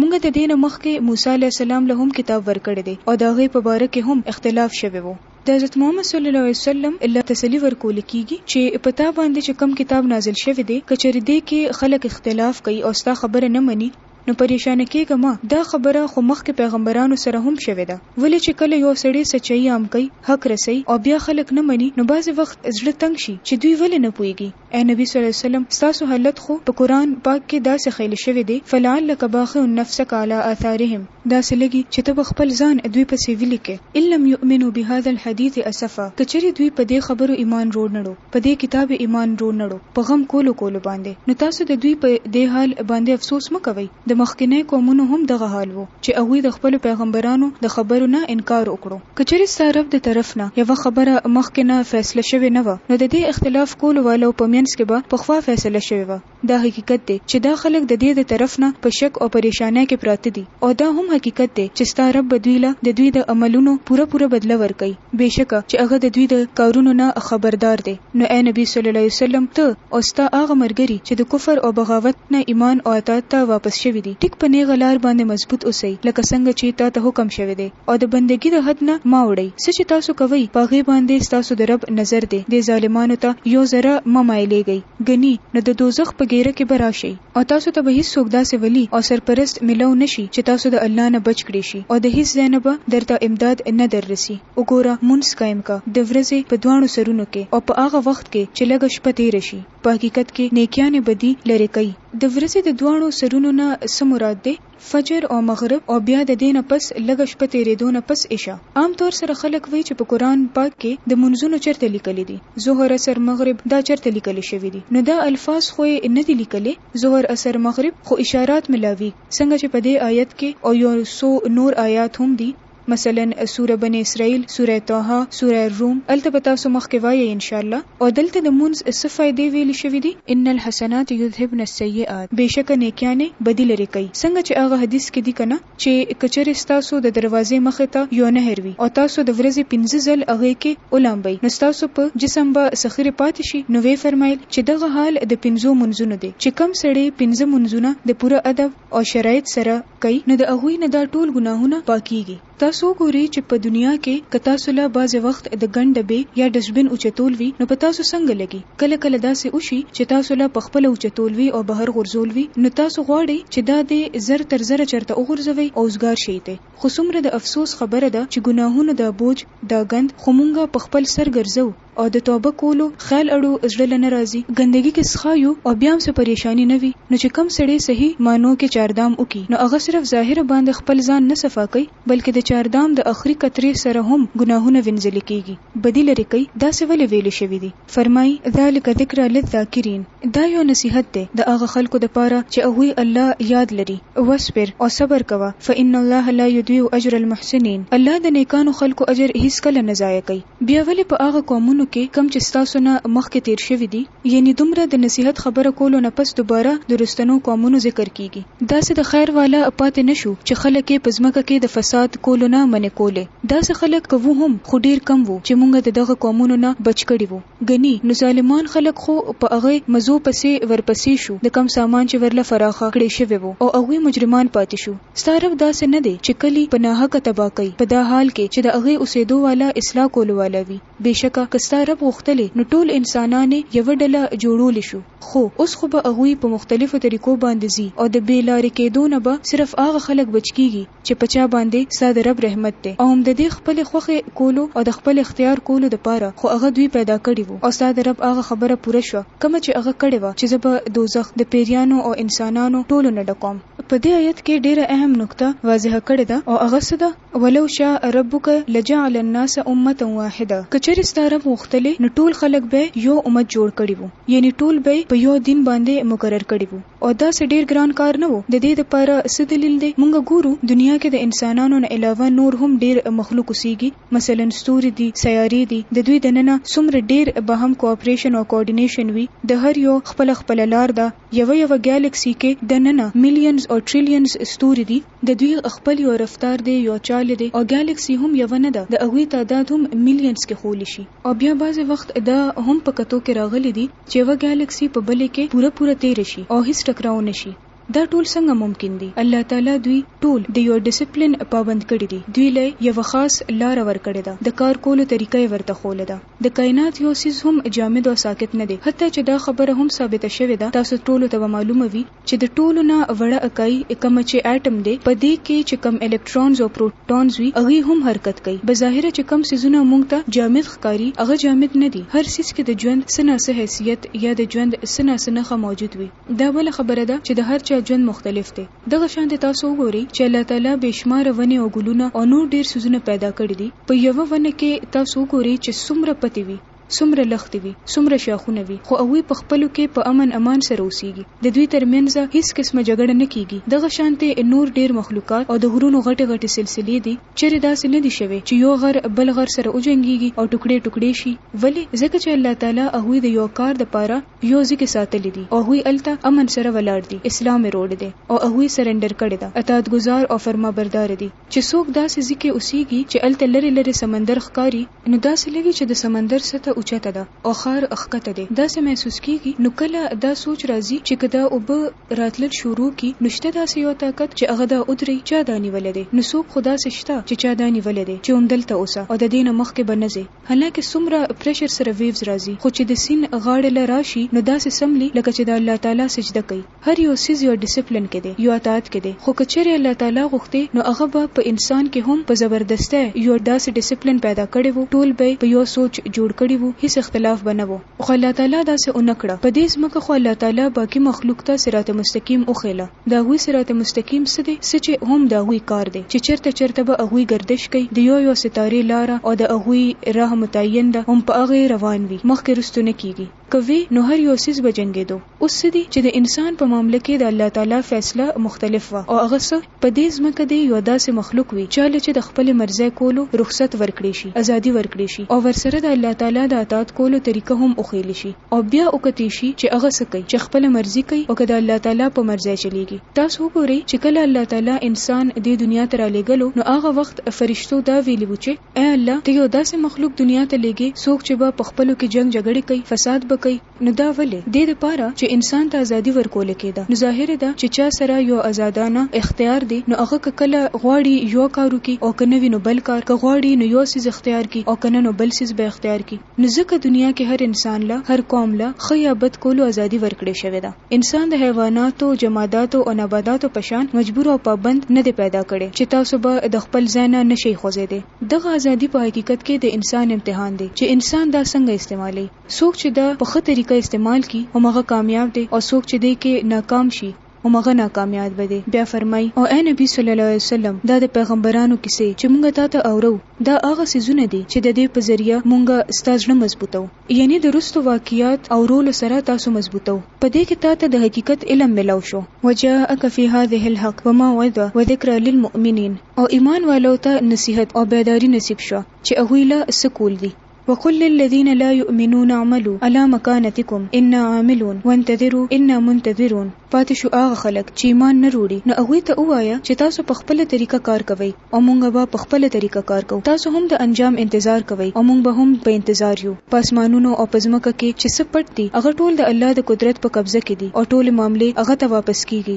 مونږ ته دې نه مخکې موسی علیه السلام له هم کتاب ورکړی دی او د هغې په باره کې هم اختلاف شوی وو. د حضرت محمد صلی الله علیه وسلم له تسلي ورکول کیږي چې په تا باندې چې کوم کتاب نازل شوی دی که چېرې دې کې خلک اختلاف کوي او ستا خبره نه مني نو پریشانه کیږه مه، دا خبره خو مخکې پیغمبرانو سره هم شوې ده ولې چې کله یو سړی سچايي عام کوي، حق رسوي او بیا خلک نه مني نو بعضې وخت زړه تنګ شي چې دوی ولې نه پوهیږي. اې نبی صلی الله علیه وسلم! ستاسو حالت خو په قرآن پاک کې داسې ښیل شوی دی، فلعلک باخع نفسک علی آثارهم، داسې لګي چې ته به خپل ځان دوی پسې ولیکې، ان لم یؤمنوا بهذا الحدیث اسفا، که چېرې دوی په دې خبرو ایمان روړ نړو، په دې کتاب یې ایمان روړ نړو، په غم کولو کولو باندې، نو تاسو د دوی په دې حال باندې افسوس مه کوئ، د مخکنیو قومونو هم دغه حال وو چې هغوی د خپلو پیغمبرانو د خبرو نه انکار وکړو. که چېرې ستا رب د طرف نه یوه خبره مخکې نه فیصله شوې نه وه نو د دې اختلاف کولو والو په مینځ کې به پخوا فیصله شوې وه. دا حقیقت دی چې دا خلک د دې د طرف نه په شک او پریشانۍ کې پراته دي او دا هم حقیقت دی چې ستا رب به دوی له د دوی د عملونو پوره پوره بدله ورکوي بېشکه چې هغه د دوی د کارونو نه خبردار دی نو ای نبي صلی الله علیه وسلم ته او ستا هغه مرګري چې د کفر او بغاوت نه ایمان او اطاعت ته واپس شوي دي ټیک په نېغه لار باندې مضبوط اوسئ لکه څنګه چې تاته حکم شوی دی. او د بندګی د حد نه مه اوړی څه چی تاسو کوی په هغی باندی ستاسو د رب نظر دی دی ظالمانو ته یو ذره مه مایلیږی ګنی نو د دوزخ په ګیره کی به راشی او تاسو ته به هیڅ څوک داسی ولی او سرپرست ملو نه شی چی تاسو د الله نه بچ کړی شی او د هیڅ ځای نه به درته امداد نه در رسی وګوره مونځ قایم که د ورځی په دواړو سرونو کی او په هغه وخت کی چی لږه شپه تیره شی په حقیقت کی نیکیانی بدی لری کوی د ورځی د دواړو سرونو نه څه مراد دی؟ فجر او مغرب او بیا د دې نه پس لږه شپه تېرېدو نه پس عشاء. عام طور سره خلک وایي چې په قرآن پاک کې د مونځونو چرته لیکلي دي؟ ظهر عصر مغرب دا چرته لیکل شوي دي؟ نو دا الفاظ خو یې نه دي لیکلي ظهر عصر مغرب خو اشارات ملاویږي څنګه چې په دې آیت کې او یو څو نور آیات هم دي. مثلا سوره بنی اسرائیل، سوره طه، سوره الروم هلته به تاسو مخکې وایئ ان شاء الله او دلته د مونځ څه فائدې ویلې شوې دي ان الحسنات یذهبن السیئات بېشکه نیکیانې بدي لرې کوي څنګه چې هغه حدیث کې دي که نه چې که چېرې ستاسو د دروازې مخې ته یو نهر وي او تاسو د ورځې پنځه ځل هغې کې ولامبئ نو ستاسو په جسم به څه خیرې پاتې شي نو ویې فرمایل چې دغه حال د پنځو مونځونو دی چې کوم سړی پنځه مونځونه د پوره ادب او شرایط سره کوي نو د هغوی نه دا ټول ګناهونه پاکیږي تاسو وګوري چې په دنیا کې که تاسو له بعضې وخت د ګن ډبې یا ډسټبین اوچتول وي نو په تاسو څنګه لګي کله کله داسې وشي چې تاسو له په خپله اوچتول وي او بهر غورځول وي نو تاسو غواړي چې دا دې زر تر زره چرته وغورځوي او اوزګار شي ترې خو څومره د افسوس خبره ده چې ګناهونو دا بوج دا ګند خو مونږ په خپل سر ګرځوو او د توبه کولو خیال اړو زړه له نه راځي ګندګي کې څښا یو او بیا هم څه پریشاني نه وي نو چې کوم سړې صحیح معنو کې چاردام وکړي نو هغه صرف ظاهره باندې خپل ځان نه صفا کوي بلکې د چاردام د اخري قطرې سره هم ګناهونه وینځل کیږي بدي لرې کوي داسې ولې ویل شوي دي فرمایي ذلک ذکری للذاکرین دا یو نصیحت دی د هغه خلکو د پاره چې هغوی الله یاد لري واصبر او صبر کوه فان الله لا یضیع اجر المحسنین الله د نیکانو خلکو اجر هیڅکله نه ضایع کوي. بیا ولې په هغه قومونو کې کوم چې ستاسو نه مخکې تیر شوي دي یعنی دومره د نصیحت خبره کولو نه پس دوباره د وروستنو قومونو ذکر کیږي داسې د خیر والا پاتې نه شو چې خلک یې په ځمکه کې د فساد کولو نه منع کولې داسې خلک که وو هم خو ډیر کم وو چې مونږ د دغه قومونو نه بچ کړي وو ګني نو ظالمان خلک خو په هغه مزو پسې ورپسې شو د کوم سامان چې ورله فراخه کړې شوې وو او هغوی مجرمان پاتې شو. ستا رب داسې نه دی چې کلي په ناحقه تباه کوي په دا حال کې چې د هغې اوسېدو والا اصلاح کولو والا وي بېشکه که ستا رب غوښتلې نو ټول انسانان یې یوه ډله جوړولی شو خو اوس خو به هغوی په مختلفو طریقو باندې ځي او د بې لارې کېدو نه به صرف هغه خلک بچ کېږي چې په چا باندې ستا د رب رحمت دی او هم د دې خپلې خوښې کولو او د خپل اختیار کولو د پاره خو هغه دوی پیدا کړي وو او ستا د رب هغه خبره پوره شوه کومه چې هغه کړې وه چې زه به دوزخ د پېریانو او انسانانو ټولو نه ډکوم. په دې آیت کې ډیره اهم نکته واضحه کړې ده او هغه څه ده ولو شاء ربک لجعل الناس امه واحده که چېرې ستا رب غوښتلې نو ټول خلک به یو امت جوړ کړي وو یعنی ټول به په یو دین باندې مقرر کړي وو او دا څه ډیر ګران کار نه وو د دې لپاره څه دلیل دی مونږ ګورو دنیا کې د انسانانو نه علاوه نور هم ډیر مخلوق اوسیږي مثلا ستوري دي سیارې دي د دوی دننه څومره ډیر به هم کوآپریشن او کوآرډینیشن وي د هر یو خپله خپله لار ده یوه یوه ګالیکسي کې د ننه میلیونز او ټریلیونز ستوري دي، د دوی خپل یو رفتار دی، یو چال دی او ګالیکسي هم یوه نه ده، د هغوی تعداد هم میلیونز کې ښوول شي او بیا بعضې وخت دا هم په کتو کې راغلي دي چې یوه ګالیکسي په بلې کې پوره پوره تېره شي او هیڅ ټکراو نه شي. دا ټول څنګه ممکن دي؟ الله تعالی دوی ټول د یوه ډسپلین پابند کړي دي، دوی له یوه خاص لاره ورکړې ده، د کار کولو طریقه یې ورته ښوولې ده. د کاینات یو څیز هم جامد او ساکت نه دی، حتی چې دا خبره هم ثابته شوې ده، تاسو ټولو ته به معلومه وي چې د ټولو نه وړه اکايي کومه چې اټم دی، په دې کې چې کوم الکترونز او پروټونز وي هغوی هم حرکت کوي، بظاهره چې کوم څیزونه موږ ته جامد ښکاري هغه جامد نه دي، هر څیز کې د ژوند څه نا څه حیثیت یا د ژوند څه نا څه نښه موجود وي. دا بله خبره ده چې د هر چا ژوند مختلف دی. دغه شانته تاسو وګورئ چې الله تعالی بې شماره ونې او ګلونه او نور ډېر څیزونه پیدا کړي دي. په یوه ونه کې تاسو وګورئ چې څومره پتې وي، څومره لښتې وي، څومره شاخونه وي، خو هغوی په خپلو کې په امن امان سره اوسېږي. د دوی تر منځ هېڅ قسمه جګړه نه کېږي. دغه شانته نور ډېر مخلوقات او د غرونو غټې غټې سلسلې دي. چېرې داسې نه دي شوی چې یو غر بل غر سره وجنګېږي او ټوکړې ټوکړې شي. ولې؟ ځکه چې الله تعالی هغوی د یو کار لپاره، يو ځي کې ساتلي دي او هغوي هلته امن سره ولاړ دي اسلام يې روړې دی او هغوي سرنډر کړې ده اطاعت ګزار او فرما بردار دي چې څوک داسې ځي کې اوسيږي چې هلته لرې لرې سمندر ښکاري نو داسې لګي چې د سمندر سطح اوچته ده او ښار ښکته دی داسې محسوس کيږي نو کله دا سوچ راځي چې که دا اوبه راتلل شروع کړي نو شته داسې يو طاقت چې هغه دا اودري چا دا نيولې دی نو څوک خو داسې شته چې چا دا نيولې دی چې همدلته اوسه او ددې نه مخکې به نه ځې. هله که څومره پريشر سره ويوز راځي خو چې د سين غاړې له راشي نو داسې سملي لکه چې د الله تعالی سجده کوي هر يو څيز يو ډيسپلين کې دی يو اطاعت کې دی خو که چيرې الله تعالی غوښتي نو هغه به په انسان کې هم په زبردستۍ يو داسې ډيسپلين پيدا کړي وو ټول به يې په يو سوچ جوړ کړي وو هيڅ اختلاف به نه وو. خو الله تعالی داسې ونه کړه، په دې ځمکه خو الله تعالی باقي مخلوق ته صراط مستقیم وښیله، د هغوی صراط مستقیم څه دی، څه چې هم د هغوی کار دی، چې چرته چرته به هغوی ګردش کوي، د یو یو ستارې لاره او د هغوی راه متعین ده، هم په هغه یې روان وي، مخکې رستو نه کیږي. که وي، نو هر یو څیز به جنګیدو. اوس څه دي، چې د انسان په معامله کې د الله تعالی فیصله مختلف وه او هغه څه، په دې ځمکه دې یو داسې مخلوق وي چا له چې د خپلې مرضۍ کولو رخصت ورکړې شي، ازادي ورکړې شي او ورسره د الله تعالی د اطاعت کولو طریقه هم وښیلې شي او بیا وکتې شي چې هغه څه کوي چې خپله مرضي کوي او که د الله تعالی په مرضۍ چلیږي. تاسو وګورئ چې کله الله تعالی انسان دې دنیا ته رالېږلو نو هغه وخت فرشتو دا ویلي وو چې اې الله ته یو داسې مخلوق دنیا ته لېږې څوک چې به په خپلو کې جنګ جګړې کوي، فساد به کوي، نو دا ولې؟ دې لپاره چې انسان ته ازادي ورکول کېده، نو ظاهره ده چې چا سره یو ازادانه اختیار دی، نو هغه که کله غواړي یو کار وکړي او که نه وي نو بل کار، که غواړي نو یو څیز اختیار کړي او که نه نو بل څیز به اختیار کړي، نو ځکه دنیا کې هر انسان له، هر قوم له، ښه یا بد کولو ازادي ورکړې شوې ده، انسان د حیواناتو، جماداتو او نباداتو په شان مجبور او پابند نه دی پیدا کړی چې تاسو به د خپل ځای نه نه شئ خوځېدی، دغه ازادي په حقیقت کې د انسان امتحان دی چې انسان دا څنګه استعمالوي. څوک چې دا په ښه طریقه استعمال کړي همغه کامیاب دی او څوک چې دې کې ناکام شي همغه ناکامیاد به دی بیا فرمایي او اې نبي صلی الله علیه وسلم دا د پیغمبرانو کیسې چې مونږ تا ته اورو دا هغه څیزونه دي چې د دې په ذریعه مونږ ستا زړه مضبوطو یعنی د رستو واقعیات اورولو سره تاسو مضبوطو په دې کې تا ته د حقیقت علم ملاو شو وجاءک فی هذه الحق وموعظه وذکرا للمؤمنین او ایمان والو ته نصیحت او بیداری نصیب شو چې هغوی له څه کول دي وقل للذين لا يؤمنون اعملو علي مکانتکم انا عاملون وانتظرو انا منتظرون پاتې شو هغه خلک چې ایمان نه روړي نو هغوی ته ووایه چې تاسو په خپله طریقه کار کوئ او مونږ به په خپله طریقه کار کوو تاسو هم د انجام انتظار کوئ او مونږ به هم په انتظار یو په اسمانونو او په ځمکه کې چې څه پټ دي هغه ټول د الله د قدرت په قبضه کې دي او ټولې معاملې هغه ته واپس کیږي.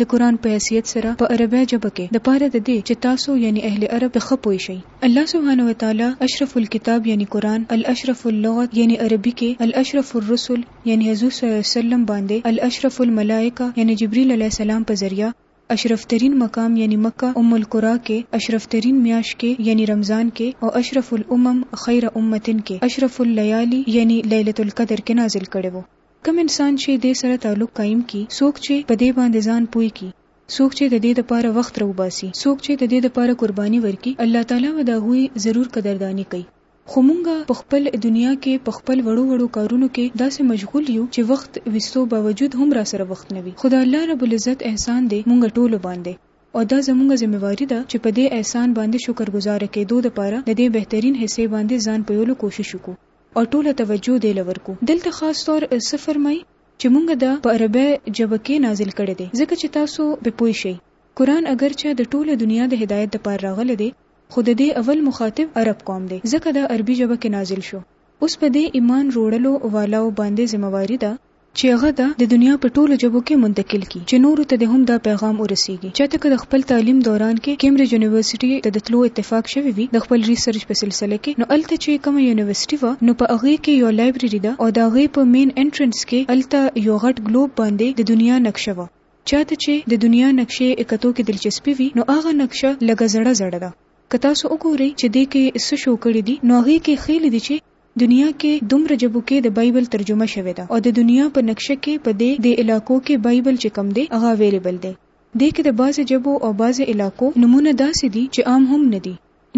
د قرآن په حیثیت سره په عربی ژبه کې د پاره د دې چې تاسو یعنی اهل عرب د ښه پوه شئ الله سبحانه وتعالی اشرف الکتاب یعنی قرآن، الاشرف اللغت یعنی عربی کې الاشرف الرسل یعنی حضور صلی الله علیه وسلم باندې الاشرف الملائکه یعنی جبریل علیه السلام په ذریعه، اشرف ترین مقام یعنی مکه ام القری کې، اشرف ترین میاشت کې یعنی رمضان کې او اشرف الامم خیر امة کې، اشرف اللیالی یعنی لیلة القدر کې نازل کړی وو. کوم انسان چي دې سره تعلق قايم کړي، څوک چي په دې باندي ځان پوه کړي، څوک چي ددې دپاره وخت راوباسي، څوک چي ددې دپاره قرباني ورکړي، الله تعالی به د هغوی ضرور قدرداني کوي. خو مونږ په خپل دنيا کي په خپل وړو وړو کارونو کي داسي مشغول يو چي وخت ويستو باوجود هم راسره وخت نه وي، خو د الله رب العزت احسان دی مونږ ټولو باندي او دا زمونږ ذمه واري ده چي په دې احسان باندي شکر ګذاره کيدو دپاره ددې بهترين حصې باندي ځان پويولو کوشش وکړو. او ټوله توجه دی له ورکو دلته خاص طور څه فرمائی چه مونږ دا په عربی ژبه کښې نازل کړی دی ځکه چه تاسو پۀ پوه شئ قرآن اګر چه د ټوله دنیا د هدایت د پاره راغلی دی خو د دې اول مخاطب عرب قوم دی ځکه دا عربی ژبه کښې نازل شو اوس پۀ دې ایمان روړلو والاؤ باندې ذمه واری ده چې هغه د د دنیا په ټولو ژبو کې منتقل کړي چې نورو ته دې هم دا پیغام ورسیږي چاته که د خپل تعلیم دوران کې کیمبرج یونیورسټي ته د تلو اتفاق شوی وي د خپل ریسرچ په سلسله کې نو هلته چې کومه یونیورسټي وه نو په هغې کې یو لایبرري ده او د هغې په مین انټرنس کې هلته یو غټ ګلوب باندې د دنیا نقشه وه چاته چې د دنیا نقشې کتو کې دلچسپي وي نو هغه نقشه لږه زړه زړه ده که تاسو وګورئ چې دې کې څه شو کړي دي نو هغې کې ښیلي دي چې دنيا کې دومره ژبو کې د بايبل ترجمه شوې ده او د دنيا په نقشه کې په دې دې علاقو کې بايبل چې کوم دی هغه اويليبل دی. دې کې د بعضې ژبو او بعضې علاقو نومونه داسې دي چې عام هم نه دي.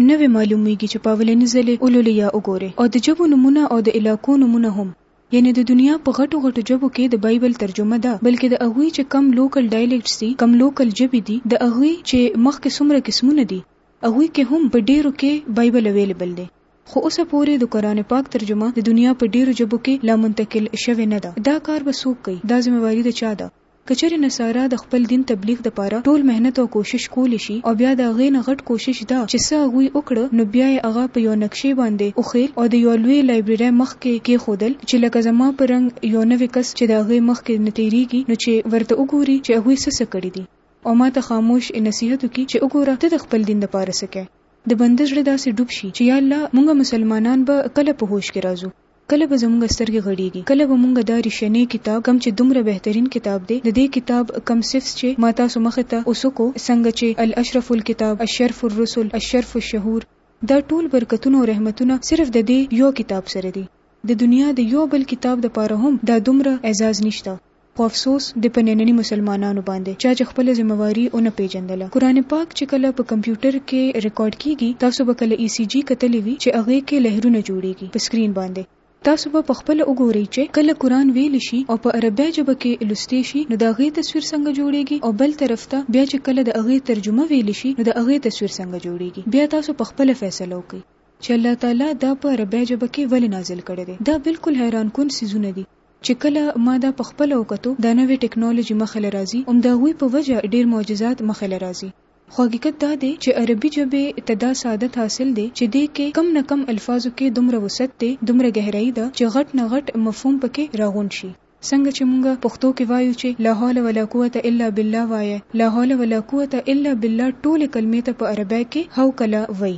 نوې معلوميږي چې په اولني ځل يې ولولې يا وګورې او د ژبو نومونه او د علاقو نومونه هم يعنې د دنيا په غټو غټو ژبو کې د بايبل ترجمه ده بلکې د هغوی چې کوم لوکل ډايليکټس دي کوم لوکل ژبې دي د هغوی چې مخکې څومره قسمونه دي هغوی کې هم په ډېرو کې بایبل اویلیبل دی، خو اوسه پورې د قرآن پاک ترجمه د دنیا په ډېرو ژبو کې لا منتقل شوې نه ده. دا کار به څوک کوي؟ دا ذمه واري د چا ده؟ که چېرې نصارا د خپل دین تبلیغ لپاره ټول محنت او کوشش کولی شي او بیا د هغې نه غټ کوشش دا چې څه هغوی وکړه نو بیا یې هغه په یوه نقشې باندې وښیل او د یوه لویې لایبررۍ مخ کې کېښودل چې لکه زما په رنګ یو نوی کس چې د هغې مخ کې نه تېرېږي نو چې ورته وګوري چې هغوی څه څه کړي دي. او ما ته خاموش نصیحت وکړي چې وګوره ته د خپل دین لپاره څه کوې. د بنده زړه داسې ډوب شي چې یاالله مونږ مسلمانان به کله په هوش کې راځو؟ کله به زمونږ سترګې غړیږي؟ کله به مونږ دا ریښنی کتاب کوم چې دومره بهترین کتاب دی د دې کتاب کوم صفت چې ما تاسو مخ ته اوسکو څنګه چې الاشرف الکتاب اشرف الرسل اشرف الشهور دا ټول برکتونه او رحمتونه صرف د دې یو کتاب سره دي د دنیا د یو بل کتاب لپاره هم دا دومره اعزاز نشته. خو افسوس دی په نننی مسلمانانو باندی چا چه خپله ذمه واری ونه پیژندله قران پاک چه کله په کمپیوټر کی ریکارډ کیږی تاسو به کله ای سی جی کتلی وی چه هغی کی لهرونه جوړیږی په سکرین باندی تاسو به په خپله وګوری چه کله قران ویلی شی او په عربی ژبه کی لوستی شی نو د هغی تصویر څنګه جوړیږی او بل طرف ته بیا چه کله د هغی ترجمه ویلی شی نو د هغی تصویر څنګه جوړیږی بیا تاسو په خپله فیصله وکړی چه الله تعالی دا په عربی ژبه کی ولی نازل کړی دی دا بلکل حیران کن څیزونه دی. چې کله ما دا په خپله وکتو دا نوې ټکنالوژي مخه له راځي هم د هغوی په وجه ډېر معجزات مخه له راځي خو حقیقت دا دی چې عربي ژبې ته دا سعادت حاصل دی چې دې کې کم نه کم الفاظو کې دومره وسعت دی دومره ګهرایي ده چې غټ نه غټ مفهوم په کې را غونډ شي څنګه چې مونږ پښتو کې وایو چې لا حول ولا قوت الا بالله وایه لا حول ولا قوت الا بالله ټولې کلمې ته په عربی کې حوکله وایي.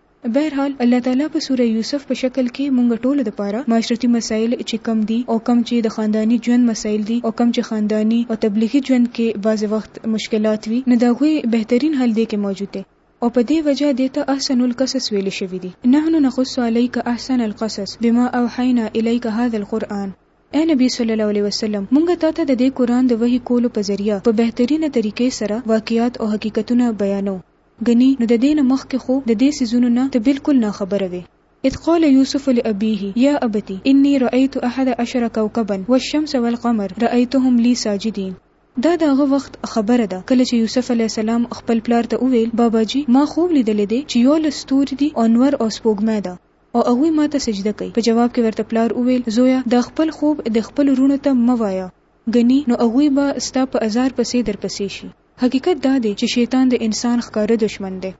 بهرحال الله تعالی په سوره یوسف په شکل کښې مونږ ټولو د پاره معاشرتي مسائل چې کوم دي او کوم چې د خانداني ژوند مسائل دي او کوم چې خانداني او تبلیغي ژوند کښې بعضې وخت مشکلات وي نو د هغوی بهترین حل دې کښې موجود دی او په دې وجه دې ته احسن القصص ویلې شوې دي. نحن نقص علیک احسن القصص بما اوحینا الیک هذا القرآن، اې نبی صلی الله علیه وسلم مونږ تا ته د دې قرآن د وحی کولو په ذریعه په بهترینه طریقې سره واقعات او حقیقتونه بیانوو. ګني نو ددې نه مخکې خو ددې څیزونو نه ته بالکل نا خبره وې. اذ قال یوسف لابیه یا ابت انی رایت احد عشر کوکبا والشمس والقمر رایتهم لی ساجدین. دا د هغه وخت خبره ده کله چې یوسف علیه السلام خپل پلار ته وویل، بابا جي ما خوب لیدلی دی چې یولس ستوري دي او نور او سپوږمۍ ده او هغوی ماته سجده کوي. په جواب کې ورته پلار وویل، زویه دا خپل خوب د خپلو وروڼو ته مه وایه ګني نو هغوی به ستا په ازار پسې درپسې شي. حقیقت دا دی چې شیطان د انسان ښکاره دښمن دی.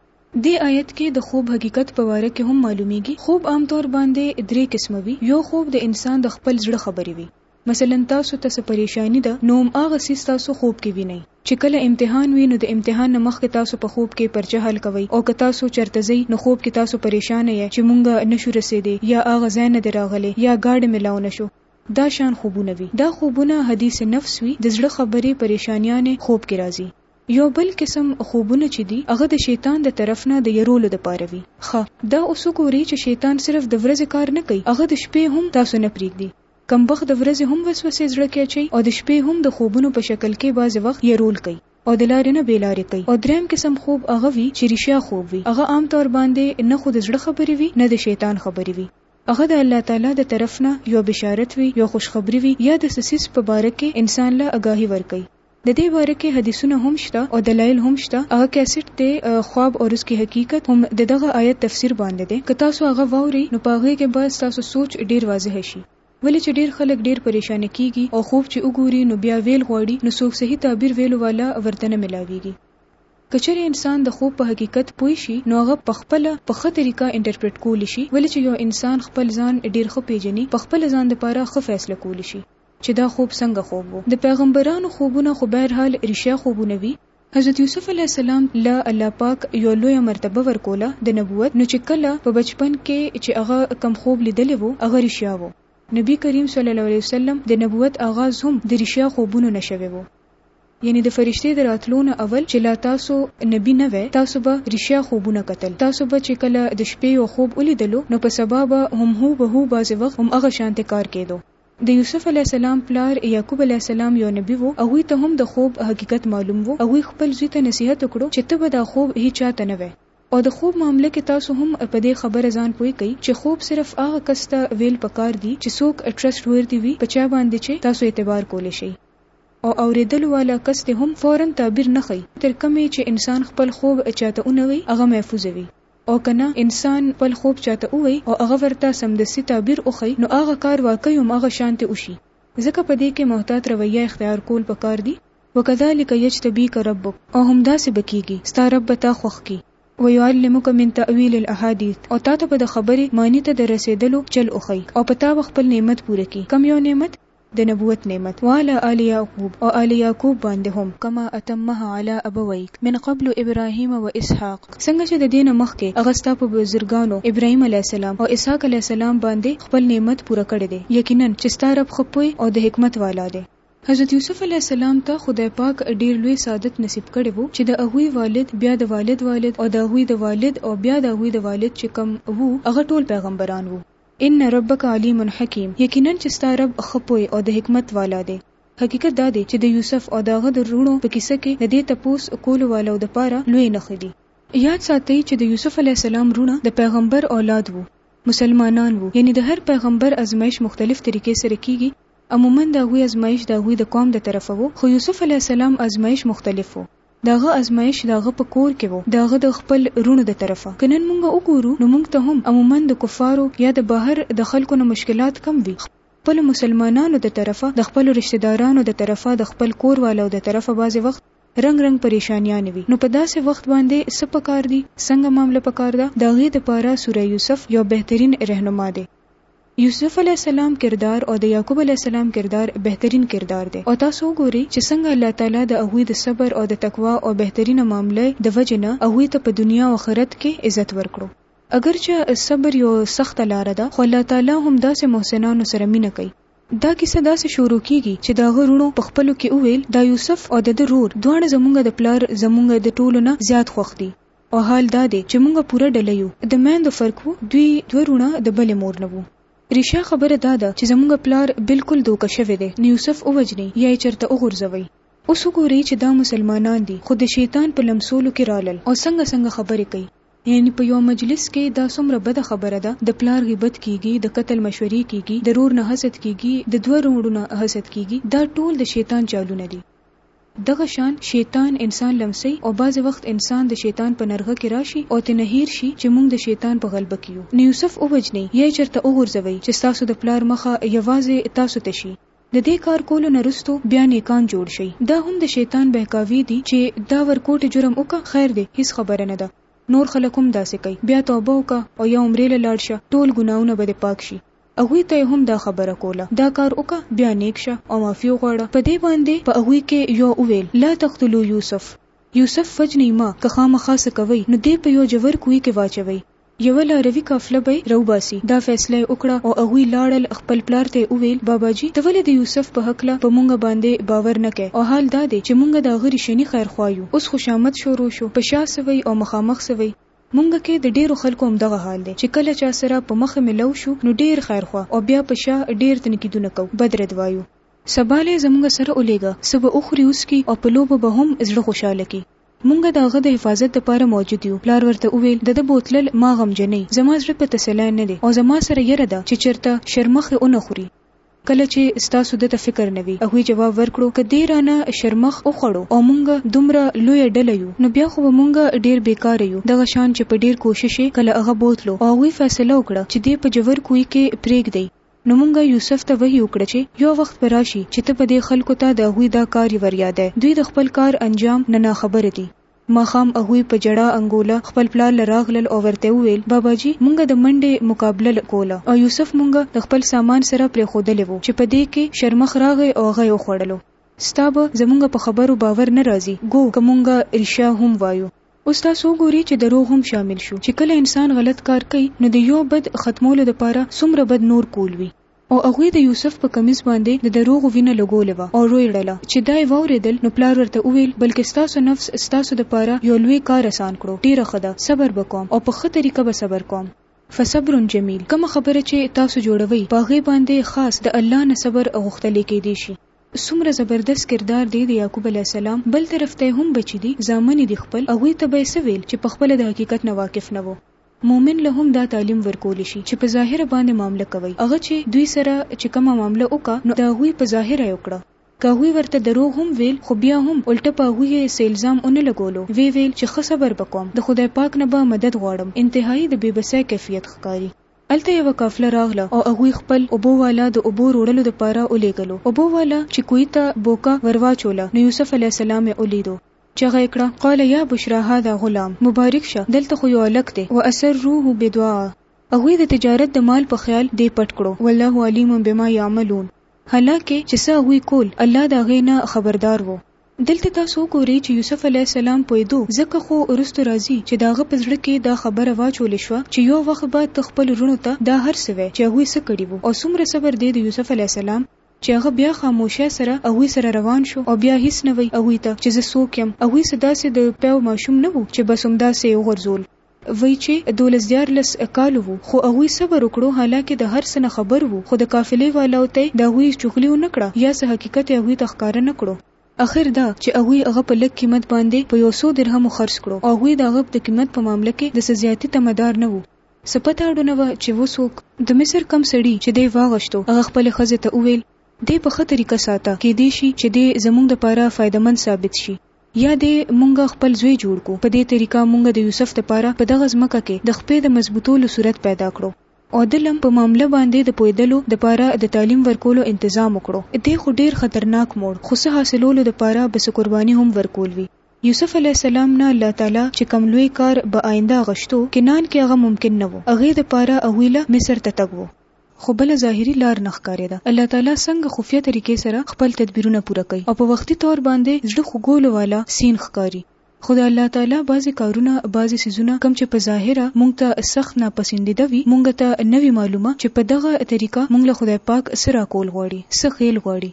دې آیت کې د خوب حقیقت په واره کې هم معلومیږي، خوب عام طور باندې درې قسمه وي، یو خوب د انسان د خپل زړه خبرې وي، مثلاً تاسو ته څه پریشاني ده نو هم هغه څیز تاسو خوب کې وینئ، چې کله امتحان وي نو د امتحان نه مخکې تاسو په خوب کې پرچه حل کوئ او که تاسو چرته ځئ نو خوب کې تاسو پریشانه یئ چې مونږ نه شو رسیدی یا هغه ځای نه دی راغلی یا ګاډی مې لاو نه شو. دا شان خوبونه وي. دا خوبونه حدیث نفس وي، د زړه خبرې، پریشانیانې خوب کې راځي. یو بل قسم خوبونه چې دي هغه د شیطان د طرف نه د یرولو د پاره وي. ښه دا اوس وګورئ چې شیطان صرف د ورځې کار نه کوي، هغه د شپې هم تاسو نه پریږدي. کم بخت د ورځې هم وسوسې زړه کې اچوي او د شپې هم د خوبونو په شکل کې بعضې وخت یرول کوي او د لارې نه بې لارې کوي. او دریم قسم خوب هغه وي چې رښیا خوب وي، هغه عام طور باندې نه خو د زړه خبرې وي نه د شیطان خبرې وي. هغه د الله تعالی د طرف نه یو بشارت وي، یو خوشخبري وي یا د څه څیز په باره کې انسان له اګاهي ورکوي. د دې باره کې حدیثونه هم شته او دلایل هم شته. هغه کیسټ دی خواب او رزق حقیقت هم د دغه آیت تفسیر باندې دی. که تاسو هغه واورئ نو په هغې کې به ستاسو سوچ ډیر واضح شي. ولې چې ډیر خلک ډیر پریشانه کیږي او خوب چې وګوري نو بیا ویل غواړي نو څوک صحیح تعبیر ویلو والا ورته نه ملاویږي. که چېرې انسان د خوب په حقیقت پوه شي نو هغه په خپله په ښه طریقه انټرپرېټ کولی شي، ولې چې یو انسان خپل ځان ډېر ښه پېژني په خپله ځان لپاره ښه فیصله کولی شي چې دا خوب څنګه خوب و. د پیغمبرانو خوبونه خو بهرحال رښیا خوبونه وي. حضرت یوسف علیه السلام له الله پاک یوه لویه مرتبه ورکوله د نبوت نو چې کله په بچپن کې چې هغه کوم خوب لیدلی و هغه رښیا و. نبي کریم صلی الله علیه وسلم د نبوت آغاز هم د رښیا خوبونو نه شوی و. یعنی د فرشتې د راتلو نه اول چې لا تاسو نبی نه وی تاسو به رشیا خوبونه کتل تاسو به چې کله د شپې یو خوب ولیدلو نو په سبا به هم هو به هو بعضې وخت هم هغه شانتې کار کیدو. د یوسف علیه السلام پلار یعقوب علیه السلام یو نبی وو هغوی ته هم د خوب حقیقت معلوم وو هغوی خپل زوی ته نصیحت وکړو چې ته به دا خوب هیچا ته نه وایې او د خوب معامله کې تاسو هم په دې خبره ځان پوه کړئ چې خوب صرف هغه کس ته ویل پکار دي چې څوک ټرسټ وردي وي په چا باندې چې تاسو اعتبار کولی شئ. او اورېدلو والا کس دې هم فوراً تعبیر نه ښيي، تر کومې چې انسان خپل خوب چاته ونه وي هغه محفوظ وي او که نه انسان خپل خوب چاته ووایي او هغه ورته سمدستي تعبیر وښيي نو هغه کار واقعي هم هغه شانتې وشي ځکه په دې کې محتاط رویه اختیار کول په کار دي. وکذلک یجتبیک ربک او همداسې به کېږي ستا رب به تا خوښ کړي ویعلمک من تأویل الاحادیث او تاته به د خبرې معنی ته د رسېدلو چل وښيي او په تا به خپل نعمت پوره کړي کوم یو نعمت؟ د نبوت نعمت وعلی آل یعقوب او آل یعقوب باندې هم کما اتمه علی ابویک من قبل ابراهیم و اسحاق څنګه چې ددې نه مخکې هغه ستا په بزرګانو ابراهیم علیه السلام او اسحاق علیه السلام باندې خپل نعمت پوره کړی دی یقینا چې ستا رب ښه پوه او د حکمت والا دی. حضرت یوسف علیه السلام ته خدای پاک ډیر لوی سعادت نصیب کړی وو چې د هغوی والد بیا د والد والد او د هغوی د والد او بیا د هغوی د والد چې کوم وو هغه ټول پیغمبران وو. ان ربک علیم حکیم، یقینا چې ستا رب ښه پوه او د حکمت والا دی. حقیقت دا دی چې د یوسف او د هغه د وروڼو په کیسه کې د دې تپوس کولو والو د پاره لویې نښې دي. یاد ساتئ چې د یوسف علیه السلام وروڼه د پیغمبر اولاد وو، مسلمانان وو، یعنې د هر پیغمبر ازمایش مختلف طریقې سره کیږي، عموماً د هغوی ازمایش د هغوی د قوم د طرفه وو، خو یوسف علیه السلام ازمایش مختلف وو. د هغه ازمايش د هغه په کور کې وو، د هغه د خپل روڼو د طرفه. که نن مونږ وګورو نو مونږ ته هم عموماً د کفارو يا د بهر د خلکو نه مشکلات کم وي، خپلو مسلمانانو د طرفه، د خپلو رشته دارانو د طرفه، د خپل کور والو د طرفه بعضې وخت رنګ رنګ پريشانيانې وي، نو په داسې وخت باندې څه پکار دي، څنګه معامله پکار ده، د هغې د پاره سوره يوسف يو بهترين رهنما دی. یوسف علیه السلام کردار او د یعقوب علیه السلام کردار بهترین کردار دی او تاسو وګورئ چې څنګه الله تعالی د هغوی د صبر او د تقوا او بهترینه معامله د وجې نه هغوی ته په دنیا او اخرت کې عزت ورکړو. اګر چه صبر یو سخته لاره ده خو الله تعالی هم داسې محسنانو سره مینه کوي. دا کیسه داسې شروع کیږي چې د هغه وروڼو په خپلو کې وویل، دا یوسف او د ده ورور دواړه زمونږ د پلار زمونږ د ټولو نه زیات خوښ دي. او حال دا دی چې موږ پوره ډله یو، د میندو فرق وو، دوی دوه وروڼه د بلې مور نه وو. ریښه خبره دا ده چې زموږ پلار بلکل دوکه شوی دی، نو یوسف ووژنئ یا یې چرته وغورځوئ. اوس وګورئ چې دا مسلمانان دي خو د شیطان په لمسولو کې رالل او څنګه څنګه خبرې کوي. یعنې په یوه مجلس کې دا څومره بده خبره ده، د پلار غیبت کیږي، د قتل مشورې کیږي، د رور نه حسد کیږي، د دوه وروڼو نه حسد کیږي، دا ټول د شیطان چالونه دي. دغه شان شیطان انسان لمسوي او بعضې وخت انسان د شیطان په نرغه کې راشي او ترې نه هیر شي چې مونږ د شیطان په غلبه کې یو. نو یوسف ووژنئ یا یې چرته وغورځوئ چې ستاسو د پلار مخه یواځې تاسو ته شي. د دې کار کولو نه وروسته بیا نیکان جوړ شئ. دا هم د شیطان بهکاوی دي چې دا ورکوټې جرم وکړه خیر دی هیڅ خبره نه ده. نور خلک هم داسې کوي. بیا توبه وکړه او یا عمرې له لاړ شه ټول ګناهونه به دې پاک شي. هغوی ته یې هم دا خبره کوله، دا کار وکړه، بیا نېک شه او معافي وغواړه. په دې باندې په هغوی کې یو وویل، لا تقتلو یوسف، یوسف وژنئ مه، که خامخا څه کوئ، نو دې په یو ژور کوهي کې واچوئ، یوه لاروي قافله به یې راوباسي. دا فیصله یې وکړه او هغوی لاړل، خپل پلار ته یې وویل، بابا جي، ته ولې د یوسف په هکله په مونږ باندې باور نه کوې او حال دا دی چې مونږ د هغه ریښني خیرخواه یو، اوس خوشامد شروع شو، په شا سوئ او مخامخ سوئ. مونږ کې د ډېرو خلکو همدغه حال دی چې کله چا سره په مخه ملو شو نو ډېر خیر خواه او بیا په شا ډېر تنقیدونه کوو، بد رد وایو. سبا له زمونږ سره ولېږه، څه به وخوري وڅکي او په لوبو به هم زړه خوشحاله کړي. مونږ د هغه د حفاظت لپاره موجود یو، پلار ورته وویل، د ده بوتلل ما غمجنوي، زما زړه په تسلی نه دی او زما سره یره ده چې چېرته شرمښې ونه خوري. کله چي ستاسو ده ته فکر نه وي هغوی جواب ورکړو که دي رانه شرمښ وخوړو او مونږ دومره لويه ډله يو نو بيا خو به مونږ ډير بي کاره يو دغه شان چي په ډير کوشش يې کله هغه بوتلو او هغوی فيصله وکړه چي دي په ژور کوي کي پريږدئ نو مونږ يوسف ته وحي وکړه چي يو وخت به راشي چي ته به دي خلکو ته د هغوی دا کار يې وريادئ دوی د خپل کار انجام نه ناخبره دي. ماښام هغوی په ژړا انګولا خپل پلار له راغلل او ورته یې وویل، بابا جي، مونږ د منډې مقابله کوله او یوسف مونږ د خپل سامان سره پرېښودلی وو چې په دې کې شرمښ راغی او هغه یې وخوړلو. ستا به زمونږ په خبرو باور نه راځي ګو که مونږ رښیا هم وایو. اوس تاسو وګورئ چې دروغ هم شامل شو چې کله انسان غلط کار کوي نو د یو بد ختمولو لپاره څومره بد نور کول وي. او هغوی د یوسف په کمیس باندې د دروغو وینه لګولې وه او روی ړله، چې دا یې واوریدل نو پلار ورته وویل، بلکې ستاسو نفس ستاسو د پاره یو لوی کار اسان کړو، ډیره ښه ده، صبر به کوم او په ښه طریقه به صبر کوم. فصبر جمیل، کومه خبره چې تاسو جوړوئ په هغې باندې خاص د الله نه صبر غوښتلې کیدې شي. څومره زبردست کردار دی د یعقوب علیه السلام، بل طرف ته یې هم بچي دي، زامن یې دي خپل، هغوی ته به یې څه ویل چې پخپله د حقیقت نه واقف نه وو. مومن له هم دا تعلیم ورکول شي چې په ظاهره باندې معامله کوئ هغه چې دوی سره چې کومه معامله وکړه نو د هغوی په ظاهره یې وکړه که هغوی ورته دروغ هم ویل خو بیا هم الټه په هغوی یې څه الزام ونه لګولو ویې ویل چې ښه صبر به کوم د خدای پاک نه به مدد غواړم انتهايي د بې بسۍ کیفیت ښکاري. هلته یوه قافله راغله او هغوی خپل اوبو والا د اوبو روړلو د پاره ولېږلو اوبو والا چې کوهي ته بوکه ورواچوله نو یوسف علیه السلام یې ولیدو چغه یې کړه، قال یا بشری هذا غلام، مبارک شه، دلته خو یو هلک دی، واسروه بضاعه، هغوی د تجارت د مال په خیال دی پټ کړو، والله علیم بما یعملون، حالانکه چې څه هغوی کول الله د هغې نه خبردار وو. دلته تاسو وګورئ چې یوسف علیه السلام پوهېدو، ځکه خو وروسته راځي چې د هغه په زړه کې دا خبره واچول شوه چې یو وخت به ته خپل وروڼو ته دا هر څه وایې چې هغوی څه کړي وو او څومره صبر دی د یوسف علیه السلام چې هغه بیا خاموشۍ سره هغوی سره روان شو او بیا هیڅ نه ویل هغوی ته چې زه څوک یم، هغوی څه داسې د پیو ماشوم نه وو چې بس همداسې یې وغورځول. وایي چې دولس دیارلس کالو وو خو هغوی صبر وکړو حالانکه د هر څه نه خبر وو خو د قافلې والاو ته یې د هغوی چغلي ونه کړه یا څه حقیقت یې هغوی ته ښکاره نه کړو. اخر دا چې هغوی هغه په لږ قیمت باندې په یو څو درهمو خرڅ کړو او هغوی د هغه د قیمت په معامله کې د څه زیاتي تمه دار نه وو. څه پته اړو نه وه چې و څوک؟ د مصر کوم سړي چې دی واغشتو هغه خپلې ښځې ته وویل، دی په ښه طریقه ساته، کیدی شي چې دی زمونږ دپاره فایده مند ثابت شي یا دی مونږ خپل زوی جوړ کو، په دې طریقه مونږ د یوسف دپاره په دغه ځمکه کې د خپې د مضبوطولو صورت پیدا کړو او ده لم په معامله باندې د پوهیدلو دپاره د تعلیم ورکولو انتظام وکړو، دی خو ډیر خطرناک موړ خو څه حاصلولو دپاره به څه قرباني هم ورکول وي. یوسف علیه السلام نه الله تعالی چې کوم لوی کار به آینده غشتو کنعان کې هغه ممکن نه وو هغې د پاره هغوی له مصر ته تګ وو. خو بله ظاهري لار نه ښکارېده الله تعالی څنګه خفیه طریقې سره خپل تدبیرونه پوره کوي او په وختي طور باندې زړه خوږولو والا سین ښکاري خو د الله تعالی بعضې کارونه بعضې څیزونه کوم چې په ظاهره مونږ ته سخت ناپسندیده وي مونږ ته نه وي معلومه چې په دغه طریقه مونږ له خدای پاک څه راکول غواړي څه خېل غواړي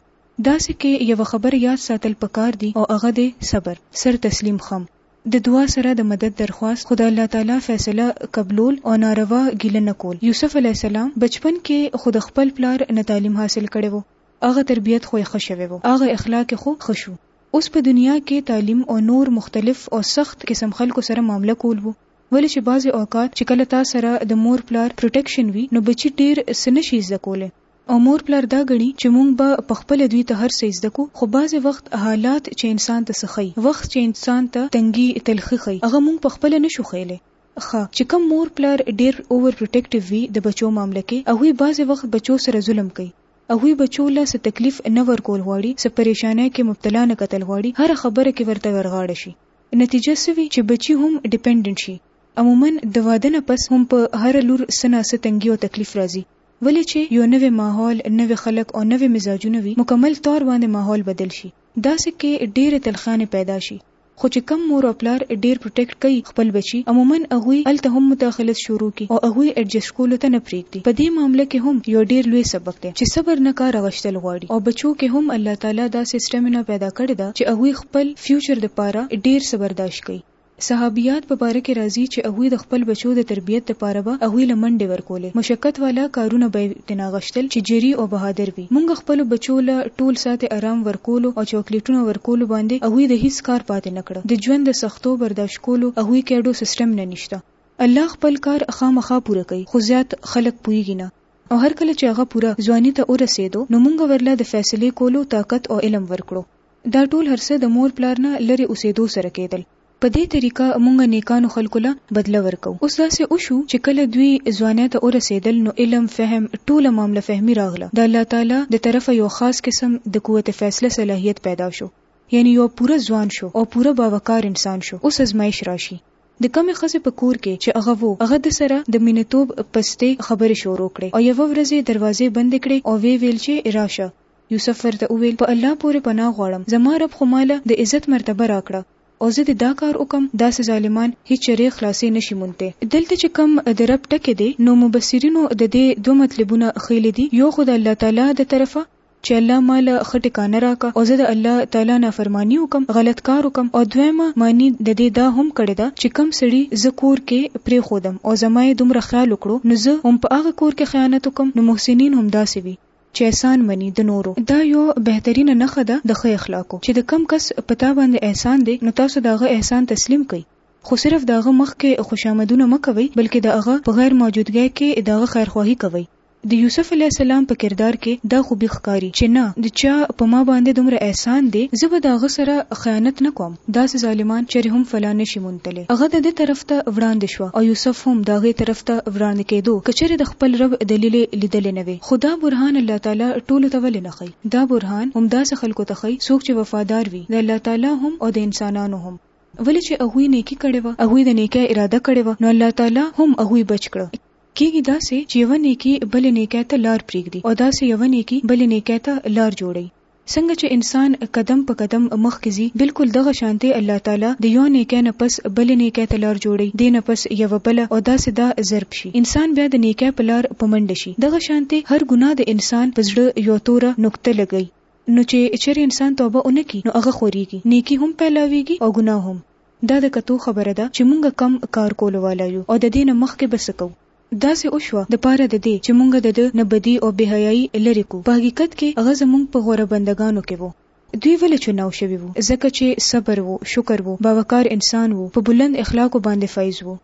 داسې کې یوه خبره یاد ساتل پکار دي او هغه دی صبر، سر تسلیم خم، د دعا سره د مدد درخواست خو د الله تعالی فیصله قبلول او ناروا ګیله نه کول یوسف علیه السلام بچپن کې خو د خپل پلار نه تعلیم حاصل کړی وو هغه تربیت خو یې ښه شوی وو هغه اخلاق یې خو ښه شو اوس په دنیا کې تعلیم او نور مختلف او سخت قسم خلکو سره معامله کول وو ولې چې بعضې اوقات چې کله تا سره د مور پلار پروټیکشن وي نو بچي ډیر څه نه شي زده کولی او مور پلار دا ګڼي چې موږ به په خپله دوی ته هر څه زده کو خو بعضې وخت حالات چې انسان ته څه ښيي وخت چې انسان ته تنګي تلخي ښيي هغه موږ په خپله نه شو ښيلی ښه چې کوم مور پلار ډېر اوور پروټيکټيو وي د بچو معامله کې هغوی بعضې وخت بچو سره ظلم کوي هغوی بچو له څه تکليف نه ورکول غواړي څه پرېشانۍ کې مبتلا نه کتل غواړي هره خبره کې ورته ورغاړه شي نتيجه څه وي چې بچي هم ډيپنډنټ شي عموما د واده نه پس هم په هره لور څه نا څه تنګي او تکليف راځي ولې چې يو نوی ماحول، نوی خلک او نوی مزاجونه وي، مکمل طور باندې ماحول بدل شي. داسې کې ډېرې تلخانې پيدا شي. خو چې کوم مور او پلار ډېر پروټيکټ کوي خپل بچي، عموماً هغوی هلته هم مداخلت شروع کړي او هغوی ايډجسټ کولو ته نه پرېږدي. په دې معامله کې هم يو ډېر لوی سبق دی چې صبر نه کار اغشتل غواړي او بچو کې هم الله تعالی داسې سټمينا پيدا کړې ده چې هغوی خپل فيوچر دپاره ډېر څه برداشت کوي. صحابيات په باره کې راځي چې هغوی د خپل بچو د تربيت د پاره به هغوی له منډې ورکولې، مشقت والا کارونه به يې ترنه غشتل چې جري او بهادر وي، مونږ خپلو بچو له ټول ساعت ارام ورکولو او چاکليټونو ورکولو باندې هغوی د هيڅ کار پاتې نه کړه، د ژوند د سختو برداشت کولو هغوی کيډو سسټم نه نشته. الله خپل کار خامخا پوره کوي خو زيات خلک پوهيږي نه او هر کله چې هغه پوره ځواني ته ورسيدو نو مونږ ورله د فيصلې کولو طاقت او علم ورکړو، دا ټول هر څه د مور پلار نه لرې اوسېدو سره کېدل. په دې طریقه مونږ نیکانو خلکو له بدله ورکوو. اوس داسې وشو چې کله دوی ځوانۍ ته ورسېدل نو علم، فهم، ټوله معامله فهمي راغله، د الله تعالی د طرفه یو خاص قسم د قوت فیصله صلاحیت پیدا شو، یعنې یو پوره ځوان شو او پوره باوقار انسان شو. اوس ازمایش راشي. د کومې ښځې په کور کې چې هغه وو، هغه ده سره د مینه توب پستې خبرې شروع کړې او یوه ورځ یې دروازې بندې کړې او ویې ویل چې راشه! یوسف ورته وویل، په الله پورې پناه غواړم، زما رب خو ماله د عزت مرتبه راکړه او زه دې دا کار وکړم، داسې ظالمان هیڅ چرې خلاصې نشي موندتی. دلته چې کوم د رب ټکی دی نو مبصرینو د دې دوه مطلبونه ښیلي دي، یو خو د الله تعالی د طرفه چې الله ماله ښه ټکانه راکړه او زه د الله تعالی نافرماني وکړم، غلط کار وکړم او دویمه معنی د دې دا هم کړې ده چې کوم سړي زه کور کې پرېښودم او زما یې دومره خیال وکړو نو زه هم په هغه کور کې خیانت وکړم، نو محسنین همداسې وي. چې احسان مني د نورو. دا يو بهترينه نښه ده د ښه اخلاقو، چې د کوم کس په تا باندې احسان دی، نو تاسو د هغه احسان تسليم کړئ، خو صرف د هغه مخکې خوش آمدونه مه کوئ، بلکې د هغه په غير موجودګۍ کې د هغه خيرخواهي کوئ. د يوسف عليه السلام په کردار کې دا خوبي ښکاري، چې نه، د چا په ما باندې دومره احسان دی، زه به د هغه سره خيانت نه کوم. داسې ظالمان چرې هم فلاح نه شي موندتلی. هغه د ده طرف ته وړاندې شوه او یوسف هم د هغې طرف ته وړاندې کېدو که چرې د خپل رب دلیل یې لیدلی نه وی. خو دا برهان الله تعالی ټولو ته ولې نه ښیي؟ دا برهان همداسې خلکو ته ښیي څوک چې وفادار وي، د الله تعالی هم او د انسانانو هم. ولې چې هغوی نیکي کړې وه، هغوی د نیکۍ اراده کړې وه، نو الله تعالی هم هغوی بچ کړه. کېږي داسې چې یوه نیکي بلې نیکۍ ته لار پرېږدي او داسې یوه نیکي بلې نیکۍ ته لار جوړوي. څنګه چې انسان قدم په قدم مخکې ځي بلکل دغه شانتې الله تعالی د يو نيکۍ نه پس بلې نيکۍ ته لار جوړوي دې نه پس يوه بله او داسې دا ضرب شي انسان بيا د نيکۍ په لار په منډه شي دغه شانتې هر ګناه د انسان په زړه يو توره نکته لګوي نو چې چېرې انسان توبه ونه کړي نو هغه خوريږي نيکي هم پيلاويږي او ګناه هم دا د کتو خبره ده چې مونږ کوم کار کولو والا يو او ددې نه مخکې به څه کوو. داسې وشوه د پاره د دې چې مونږ د ده نه بدي او بې حیايي لرې کړو، په حقیقت کې هغه زمونږ په غوره بندګانو کې وو. دوی ولې چوناو شوي وو؟ ځکه چې صبر وو، شکر وو، باوقار انسان وو، په بلند اخلاقو باندې فائز وو.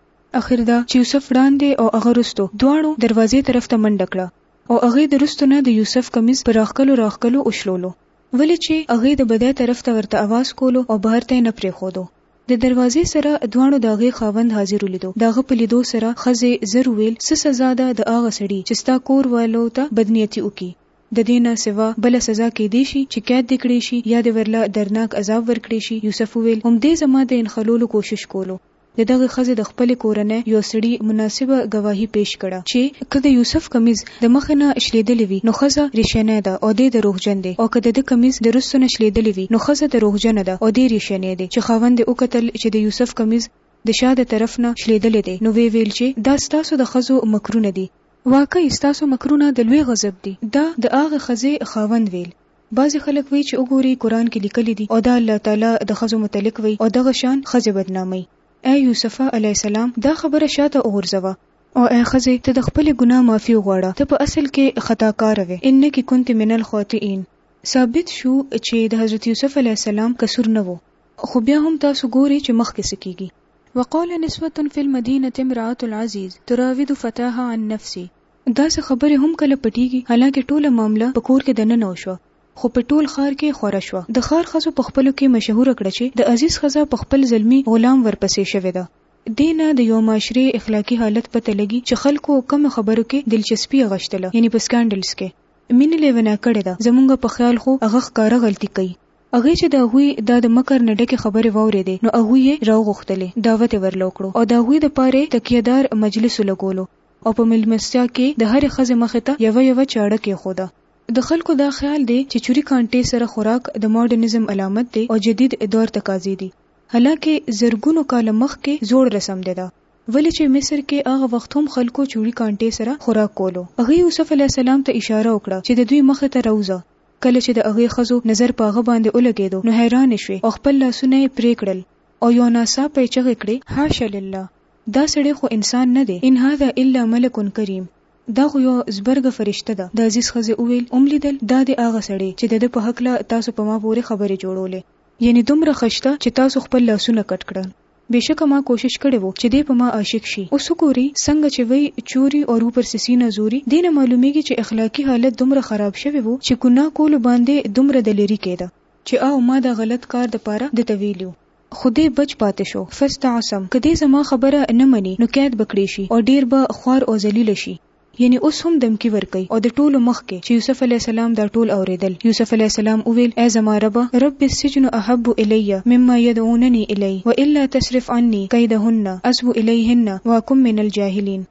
اخر دا چې یوسف وړاندې او هغه رستو دواړو دروازې طرف ته منډه کړه او هغې د رستو نه د یوسف کمیس په راښکلو راښکلو وشلولو ولې چې هغې د بدۍ طرف ته ورته اواز کولو او بهر ته یې نه پرېښودو. د دروازې سره دواړو د هغې خاوند حاضر ولیدو، د هغه په لیدو سره ښځې زر وویل، څه سزا ده د هغه سړي چې ستا کور والو ته بدنیتي وکړي؟ ددې نه سوا بله سزا کیدی شي چې قید دې کړې شي یا دې ورله دردناک عذاب ورکړې شي، یوسف وویل، هم دې زما د انخلولو کوشش کولو. د دغې ښځې د خپلې کورنۍ یو سړي مناسبه ګواهي پیش کړه چې که د یوسف کمیز د مخه نه شلیدلې وي نو ښځه ریشنی ده او دی دروغجن دی او که دده کمیز د روسته نه شلیدلې وي نو ښځه دروغجنه ده او دی ریشنی دی چې خاوند یې وکتل چې د یوسف کمیز د شا د طرف نه شلیدلې دی نو وې ویل چې دا ستاسو د ښځو مکرونه دي. واقعی ستاسو مکرونه د لوی غضب دي. دا د هغه ښځې خاوند ویل. بعضې خلک وایي چې وګورئ قرآن کې لیکلي دي او دا الله تعالی د ښځو متعلق وایي او دغه شان ښځې بدناموي. ای یوسفه علیه السلام دا خبره شاته وغورځوه او ای ښځې ته د خپلې ګناه معافي وغواړه، ته په اصل کې خطا کاره وې، انک کنت من الخاطئین. ثابت شو چې د حضرت یوسف علیه السلام قصور نه وو، خو بیا هم تاسو ګورې چې مخکې څه کیږي. وقال نسوة فی المدینة امرأة العزیز تراود فتاها عن نفسه. داسې خبرې هم کله پټیږي، حالانکه ټوله معامله په کور کې د ننه وشوه، خو په ټول ښار کې خوره شوه. د ښار ښځو په خپلو کې مشهوره کړه چې د عزیز ښځه په خپل زلمي غلام ورپسې شوې ده، دې نه د یوه معاشرې اخلاقي حالت پته لګي چې خلکو کومه خبره کې دلچسپي اغشتله یعنې په سکانډلز کې مینه لیونی کړې ده زمونږ په خیال خو هغه ښکاره غلطي کوي هغې چې د هغوی دا د مکر نه ډکې خبرې واورېدې نو هغوی یې راوغوښتلې دعوت یې ورله وکړو او د هغوی د پاره یې تکیه دار مجلس ولګولو او په میلمستیا کې د هرې ښځې مخې ته یوه یوه چاړه کېښوده. د خلکو دا خیال دی چې چوري کانټې سره خوراک د ماډرنیزم علامت دی او جدید دور تقاضې دي حلاکه زرګونو کاله مخکې زوړ رسم دی ده ولې چې مصر کې هغه وخت هم خلکو چوړي کانټې سره خوراک کولو هغې یوسف علیه السلام ته اشاره وکړه چې د دوی مخې ته راوځه کله چې د هغې ښځو نظر په هغه باندې ولګېدو نو حیرانې شوې او خپل لاسونه یې پرې کړل او یو ناڅاپه یې چغې کړې. حاش لله دا سړی خو انسان نه دی ان هذا الا ملک کریم دا خو یو زبرګه فرشته ده د عزیز ښځې وویل اوم لیدل دا دی هغه سړی چې د ده په هکله تاسو په ما پورې خبرې جوړولې یعنی دومره ښه شته چې تاسو خپل لاسونه کټ کړل بیشکه ما کوشش کړی وو چې دی په ما عاشق شي اوس وګورئ څنګه چې وي چوری اور اوپر سه سینه زوري دې نه معلومیږي چې اخلاقی حالت دومره خراب شوی وو چې ګناه کولو باندې دومره د لیری کیده. چې او ما د غلط کار د پاره ده ته ویلی وو خو دی بچ پاتې شو فاستعصم که دی زما خبره نه مني نو قید به کړې شي او ډیر به خوار او ذلیل شي. یعنې اوس هم دمکی ورکوي او د ټولو مخکې چې یوسف علیه السلام دا ټول اوریدل یوسف علیه السلام وویل، ای زما ربه رب السجن احب الی مما یدعوننی الیه والا تصرف عنی کیدهن اصب الیهن واکن من الجاهلین،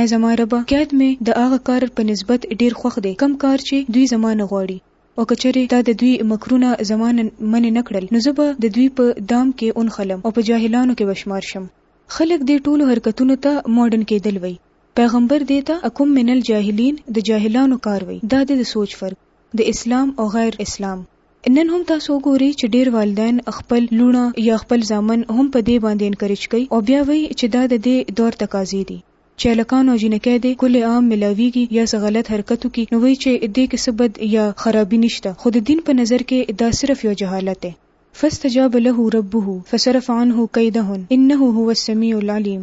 ای زما ربه قید مې د هغه کار په نسبت ډیر خوښ دی کوم کار چې دوی زما نه غواړي او که چېرې تا د دوی مکرونه زما نه منع نه کړل نو زه به د دوی په دام کې ونښلم او په جاهلانو کې به شمار شم. خلک دې ټولو حرکتونو ته ماډرن کیدل وایي پیغمبر دې ته اکم من الجاهلین د جاهلانو کار وایي دا دې د سوچ فرق د اسلام او غیر اسلام نن هم تاسو وګورئ چې ډیر والدین خپل لوڼه یا خپل زامن هم په دې باندې انکریج کوي او بیا وایي چې دا د دې دور تقاضې دي چې هلکان او جینکۍ دې کله عام ملاویږي یا څه غلط حرکت وکړي نو وایي چې دې کې څه بد یا خرابي نشته خو د دین په نظر کې دا صرف یو جهالت دی فاستجاب له ربه فصرف عنه کیدهن انه هو السمیع العلیم.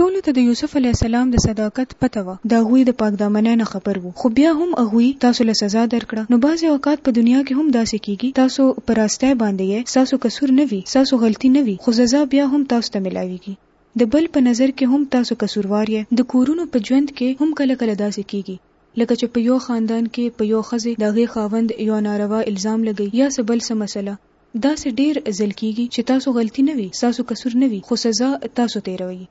ټولو ته د یوسف علیه السلام د صداقت پته وه، د هغوی د پاکدامنۍ نه خبر وو، خو بیا هم هغوی تاسو له سزا درکړه، نو بعضې اوقات په دنیا کې هم داسې کېږي، تاسو په راستۍ باندې یئ، ستاسو قصور نه وي، ستاسو غلطي نه وي، خو سزا بیا هم تاسو ته ملاوېږي، د بل په نظر کې هم تاسو قصوروار یئ. د کورونو په ژوند کې هم کله کله داسې کېږي، لکه چې په یو خاندان کې په یو ښځې د هغې خاوند یو ناروا الزام لګوي یا څه بل څه مسله، داسې ډېر ځل کېږي چې تاسو غلطي نه وي، ستاسو قصور نه وي، خو سزا تاسو تېروي.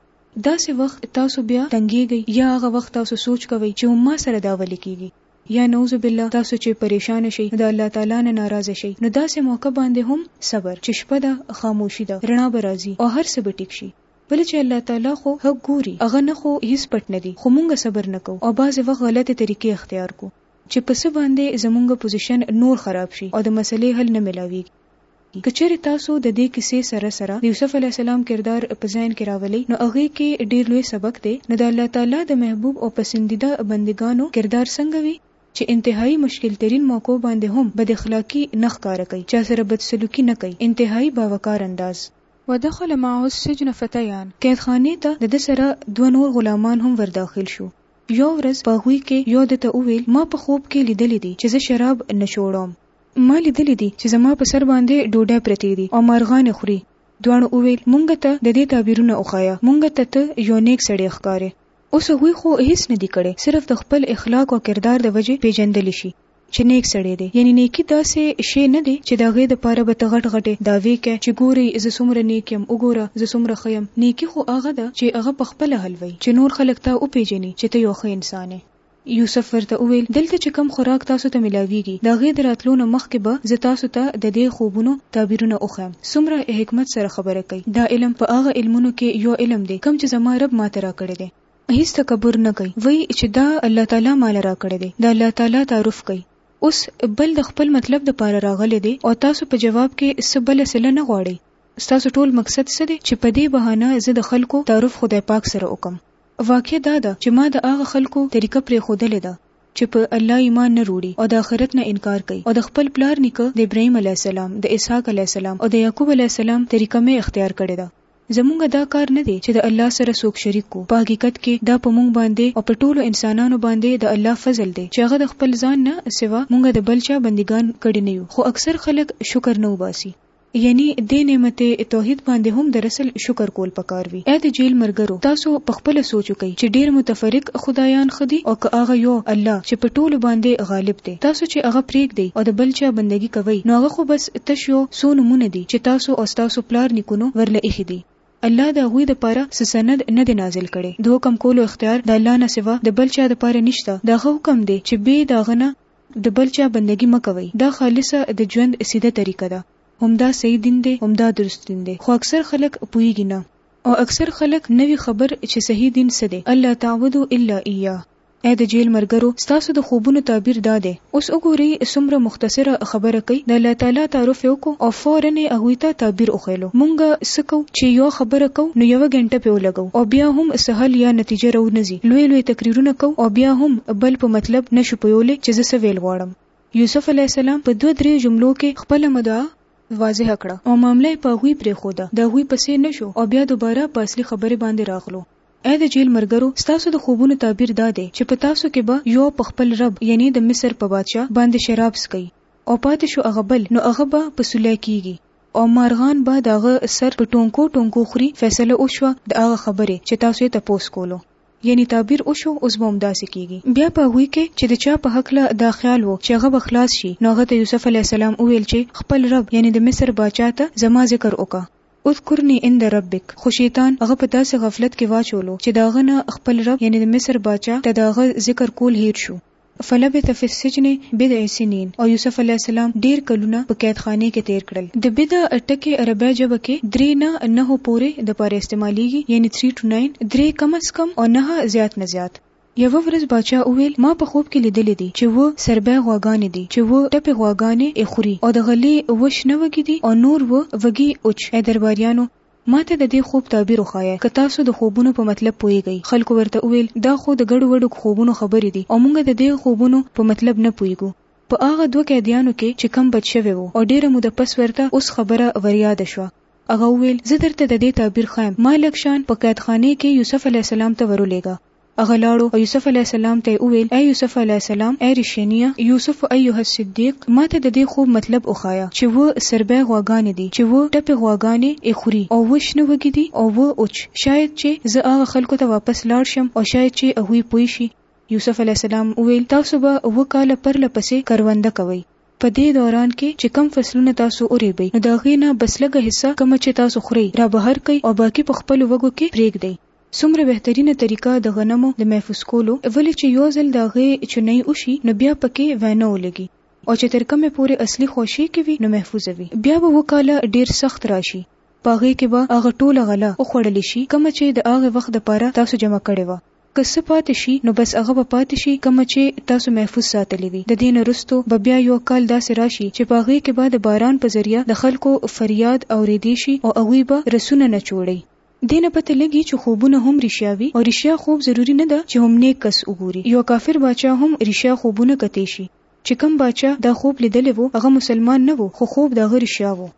داسې وخت تاسو بیا تنګېږئ یا هغه وخت تاسو سوچ کوئ چې هم ما سره دا ولې کېږي؟ یا نعوذ بالله تاسو چې پرېشانه شئ نو د الله تعالی نه ناراضه شئ، نو داسې موقع باندې هم صبر چې شپه ده، خاموشي ده، رڼا به راځي او هر څه به ټیک شي. ولې چې الله تعالی خو حق ګوري، هغه نه خو هېڅ پټ نه دي، خو مونږ صبر نه کوو او بعضې وخت غلطې طریقې اختیار کړو. چې په څه باندې زمونږ پوزیشن نور خراب شي او د مسئلې حل نه ملاویږي. که چېرې تاسو د دې کیسې سره سره د یوسف علیه السلام کردار په ذهن کې راولئ نو هغې کې ډېر لوی سبق دی، نو د الله تعالی د محبوب او پسندیده بندګانو کردار څنګه وي چې انتهائی مشکل ترین موقعو باندې هم بد اخلاقي نه ښکاره کوي، چا سره بد سلوکي نه کوي، انتهائی باوقار انداز. ودخل معه السجن فتیان، قید خانې ته د ده سره دوه نور غلامان هم ورداخل شو. يوه ورځ په هغوی کې يو ده ته وويل، ما په خوب کې ليدلي دي چې زه شراب نشوړوم. ما ليدلي دي چې زما په سر باندې ډوډی پرتې دي او مارغان يې خوري. دواړو وويل، مونږ ته د دې تعبيرونه وښايه، مونږ ته ته يو نيک سړی ښکارې. اوس هغوی خو هيڅ نه دي کړي، صرف د خپل اخلاق او کردار د وجې پېژندل شي. چې نېک سړی دی یعنې نېکي داسې شی نه دی چې د هغې لپاره به ته غټ غټې دعوې کوې چې ګورئ زه څومره نېک یم وګوره زه څومره ښه یم نېکي خو هغه ده چې هغه په خپله حل وي چې نور خلک تا وپېژني چې ته یو ښه انسان یې. یوسف ورته وویل، دلته چې کوم خوراک تاسو ته ملاوېږي د هغې د راتلو نه مخکې به زه تاسو ته د دې خوبونو تعبیرونه وښیم. څومره حکمت سره خبره کوي. دا علم په هغه علمونو کې یو علم دی کوم چې زما رب ماته راکړی دی. هیڅ تکبر نه کوي وایي چې دا الله تعالی مال راکړی دی د الله تعالی تعارف کوي اوس بل د خپل مطلب د پاره راغلی دی او تاسو په جواب کې څه بل سله نه غواړي ستاسو ټول مقصد څه دی چې په دې بهانه زه د خلکو تعارف خدای پاک سره وکم واقع دا ده چې ما د هغه خلکو طریقه پرې خودلې ده چې په الله ایمان نه وروړي او د آخرت نه انکار کوي او د خپل پلار نیکه د ابراهیم علی السلام د اسحاق علی السلام او د یعقوب علی السلام طریقه مې اختیار کړې ده زمونږ دا کار نه دی چې د الله سره څوک شریک کړو، په حقیقت کې دا په مونږ باندې او په ټولو انسانانو باندې د الله فضل دی چې هغه د خپل ځان نه سوا مونږ د بل چا بندګان کړي نه یو، خو اکثر خلک شکر نه اوباسي. یعنی دې نعمت توحید باندې هم د رسل شکر کول پکار وي. ای د جیل مرګرو! تاسو په خپله سوچ وکړئ چې ډیر متفرق خدایان ښه دي او که هغه یو الله چې په ټولو باندې غالب دی؟ تاسو چې هغه پریږدئ او د بل چا بندګي کوئ نو هغه خو بس تش یو څو نومونه دي چې تاسو او ستاسو پلار نیکونو ورله ایښي دي. الله د هغوی دپاره څه سند نه دی نازل کړی. د حکم کولو اختیار د الله نه سوا د بل چا دپاره نشته. د هغه حکم دی چې بې د هغه نه د بل چا بندګي مه کوئ. دا خالصه د ژوند سیده طریقه ده. همدا صحیح دین دی، همدا درست دین دی. خو اکثر خلک پوهیږي نه. او اکثر خلک نه وي خبر چې صحیح دین څه دی. الله تعبدو الا ایاه. ای د جیل مرګرو ستاسو د خوبونو تعبیر دا دی اوس وګورئ څومره مختصره خبره کوي د الله تعالی تعارف یې وکړو او فوراً یې هغوی ته تعبیر وښیلو مونږ څه کوو چې یوه خبره کوو نو یوه ګنټه پرې ولګوو او بیا هم څه حل یا نتیجه راو نه ځي لوی لوی تقریرونه کوو او بیا هم بل په مطلب نه شو پویولی چې زه څه ویل غواړم یوسف علیه السلام په دوه درې جملو کې خپله مدعا واضح کړه او معامله یې په هغوی پرېښوده د هغوی پسې نه شو او بیا دوباره په اصلي خبرې باندې راغلو. اې د جېل مرګرو! ستاسو د خوبونو تعبیر دا دی چې په تاسو کې به یو په خپل رب، یعنې د مصر په بادشاه، باندې شراب څکوي او پاتې شو هغه بل، نو هغه به په سولی کېږي او مارغان به د هغه سر په ټونکو ټونکو خوري، فیصله وشوه د هغه خبرې چې تاسو یې تپوس کولو، یعنې تعبیر وشو، اوس به همداسې کېږي. بیا په هغوی کې چې د چا په هکله دا خیال و چې هغه به خلاص شي، نو هغه ته یوسف علیه السلام وویل چې خپل رب، یعنې د مصر باچا، ته زما ذکر وکړه. اذکرنی عند ربک خو شیطان هغه په داسې غفلت کې واچولو چې د هغه نه خپل رب یعنې د مصر باچا ته د هغه ذکر کول هیر شو. فلبث فی السجن بضع سنین او یوسف علیه السلام ډیر کلونه په قید خانې کې تیر کړل. د بضع ټکی عربی ژبه کې درې نه نهو پورې د پاره استعمالیږي یعنې three to nine درې کم از کم او نهه زیات نه زیات. یوه ورځ باچا وویل، ما په خوب کې لیدلي دي چې اووه سربه غواګانې دي چې اووه ټپې غواګانې ئې خوري او د غلې اووه شنه وږي دي او نور اووه وږي اوچ. ای درباریانو! ما ته د دې خوب تعبیر وښایه، که تاسو د خوبونو په مطلب پوهیږئ. خلکو ورته وویل، دا خو د ګډو وډو خوبونو خبرې دي او مونږ د دې خوبونو په مطلب نه پوهیږو. په هغه دوه قیدیانو کې چې کم بچ شوی وو او ډیره موده پس ورته اوس خبره وریاده شوه، هغه وویل، زه درته د دې تعبیر ښایم، ما لږ شان په قیدخانې کې یوسف علیه السلام ته ورولېږه. هغه لاړو او یوسف علیه السلام ته یې وویل، ای یوسف علیه السلام، ای رښینیه یوسف ایها الصدیق، ما ته د دې خوب مطلب وښایه چې و سربې غواګانې دي چې و ټپې غواګانې یې خوري او و شنه وږي دي او و اوچ شاید چې زه هغه خلکو ته واپس لاړ شم او شاید چې هغوی پوه شي. یوسف علیه السلام وویل، تاسو به اووه کاله پرله پسې کرونده کوئ، په دې دوران کې چې کوم فصلونه تاسو ورېبئ نو د هغې نه بس لږه حصه کومه چې تاسو خورئ را بهر کړئ او باقي په خپلو وږو کې پرېږدئ. څومره بهترینه طریقه د غنمو د محفوظ کولو ولې چې یو ځل د هغې چونۍ وشي نو بیا پکې وینه ولګي او چې تر کومې پورې اصلي خوشې کې وي نو محفوظه وي بیا به و کاله ډیر سخت راشي په هغې کې به هغه ټوله غله وخوړل شي کومه چې د هغې وخت لپاره تاسو جمع کړې وه که څه پاتې شي نو بس هغه به پاتې شي کومه چې تاسو محفوظ ساتلې وي د دې نه وروسته به بیا یو کال داسې راشي چې په هغې کې به د باران په ذریعه د خلکو فریاد اوریدې شي او هغوی به رسونه نه چوړي دې نه پته لګي چې خوبونه هم رښیا وي او رښیا خوب ضروري نه ده چې هم نیک کس وګوري یو کافر باچا هم رښیا خوبونه کتې شي چې کوم باچا دا خوب لیدلې وو هغه مسلمان نه وو خو خوب د هغه رښیا وو.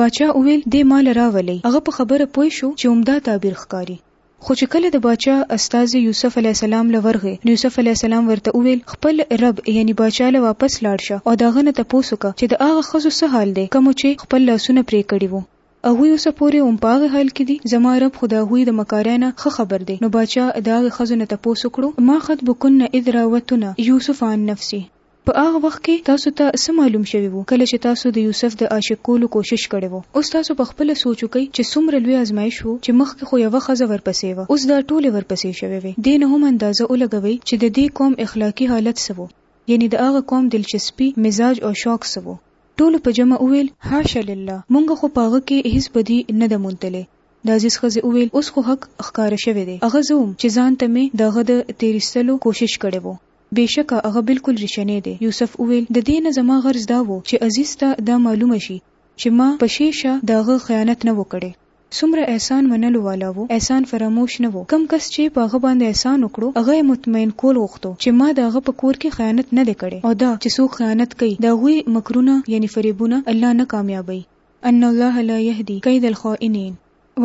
باچا وویل دې ماله راولئ هغه په خبره پوه شو چې عمده تعبیر ښکاري. خو چې کله د باچا استازی یوسف علیه السلام له ورغی نو یوسف علیه السلام ورته وویل خپل رب یعنی باچا له واپس لاړ شه او د هغه نه تپوس وکړه چې د هغه ښځو څه حال دی کومو چې خپل لاسونه پرې کړي وو هغوی اوسه پورې هم په هغه حال کې دي، زما رب خو د هغوی د مکارۍ نه ښه خبر دی، نو باچا د هغې ښځو نه تپوس وکړو، ما خطبکن اذ راوتن یوسف عن نفسه، په هغه وخت کې تاسو ته څه معلوم شوي وو کله چې تاسو د یوسف د عاشق کولو کوشش کړی وو، اوس تاسو په خپله سوچ وکړئ چې څومره لوی ازمایش وو چې مخکې خو یوه ښځه ورپسې وه اوس دا ټولې ورپسې شوې وې، دې نه هم اندازه ولګوئ چې د دې قوم اخلاقي حالت څه وو، یعنې د هغه قوم دلچسپي، مزاج او شوق څه وو. ټولو په جمع وویل، حاش لله، مونږ خو په هغه کې هیڅ بدي نه ده موندلې. د عزیز ښځې وویل، اوس خو حق ښکاره شوی دی، هغه زه وم چې ځان ته مې د هغه د تیریستلو کوشش کړی وو. بېشکه هغه بلکل ریشنی دی. یوسف وویل، د دې نه زما غرض دا وو چې عزیز ته دا معلومه شي چې ما پشې شه د هغه خیانت نه وو کړی. څومره احسان منلو والا وو، احسان فراموش نه وو، کوم کس چي په هغه باندي احسان وکړو هغه ئې مطمئن کول غوښتو چي ما د هغه په کور کي خیانت نه دی کړی او دا چي څوک خیانت کوي د هغوی مکرونه یعني فریبونه الله نه کامیابوي. ان الله لا یهدی کید الخائنین.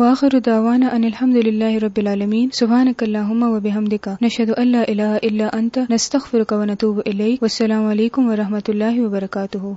واخر دعوانا ان الحمد لله رب العالمین سبحانک اللهم وبحمدک نشهد ان لا اله الا انت نستغفرک ونتوب الیک والسلام علیکم ورحمة الله وبرکاته.